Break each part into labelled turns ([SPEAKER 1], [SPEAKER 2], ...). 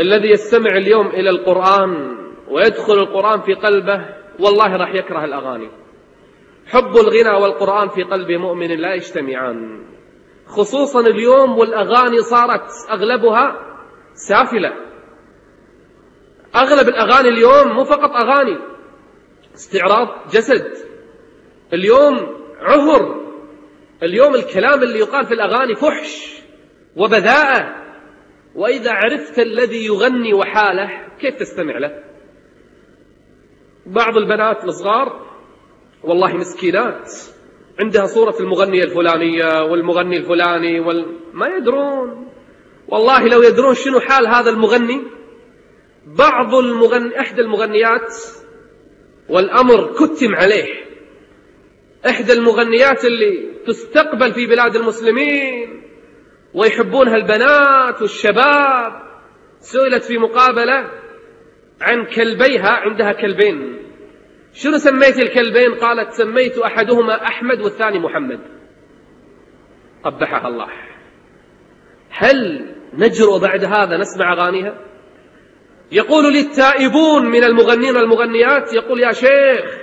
[SPEAKER 1] الذي يستمع اليوم إلى القرآن ويدخل القرآن في قلبه والله راح يكره الأغاني. حب الغنى والقرآن في قلب مؤمن لا يجتمعان. خصوصا اليوم والأغاني صارت أغلبها سافلة. أغلب الأغاني اليوم مو فقط أغاني استعراض جسد. اليوم عهر. اليوم الكلام اللي يقال في الأغاني فحش وبذاءة. وإذا عرفت الذي يغني وحاله كيف تستمع له؟ بعض البنات الصغار والله مسكينات عندها صورة المغنية الفلانية والمغني الفلاني وال... ما يدرون. والله لو يدرون شنو حال هذا المغني بعض المغني إحدى المغنيات والأمر كتم عليه. إحدى المغنيات اللي تستقبل في بلاد المسلمين ويحبونها البنات والشباب. سئلت في مقابلة عن كلبيها عندها كلبين. شنو سميت الكلبين؟ قالت سميت أحدهما أحمد والثاني محمد. قبحها الله. هل نجرؤ بعد هذا نسمع أغانيها؟ يقول لي التائبون من المغنين والمغنيات يقول يا شيخ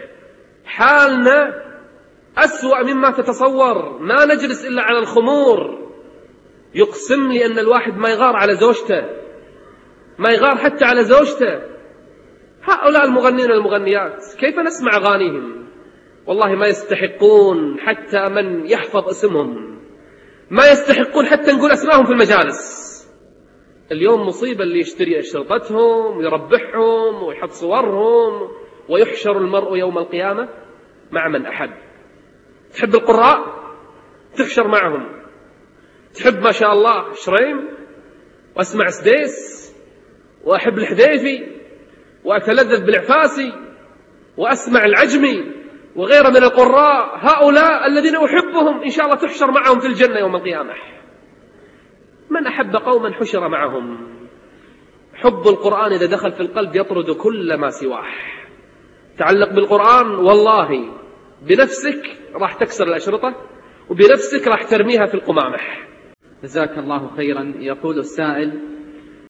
[SPEAKER 1] حالنا أسوأ مما تتصور. ما نجلس إلا على الخمور. يقسم لي أن الواحد ما يغار على زوجته ما يغار حتى على زوجته. هؤلاء المغنين والمغنيات كيف نسمع أغانيهم؟ والله ما يستحقون حتى من يحفظ اسمهم. ما يستحقون حتى نقول أسمائهم في المجالس. اليوم مصيبة اللي يشتري أشرطتهم ويربحهم ويحط صورهم ويحشر المرء يوم القيامة مع من أحب. تحب القراء؟ تحشر معهم. تحب ما شاء الله شريم واسمع سديس واحب الحذيفي واتلذذ بالعفاسي واسمع العجمي وغيره من القراء هؤلاء الذين احبهم ان شاء الله تحشر معهم في الجنة يوم القيامة. من احب قوما حشر معهم؟ حب القرآن إذا دخل في القلب يطرد كل ما سواه. تعلق بالقرآن والله بنفسك راح تكسر الأشرطة وبنفسك راح ترميها في القمامة.
[SPEAKER 2] جزاك الله خيرا. يقول السائل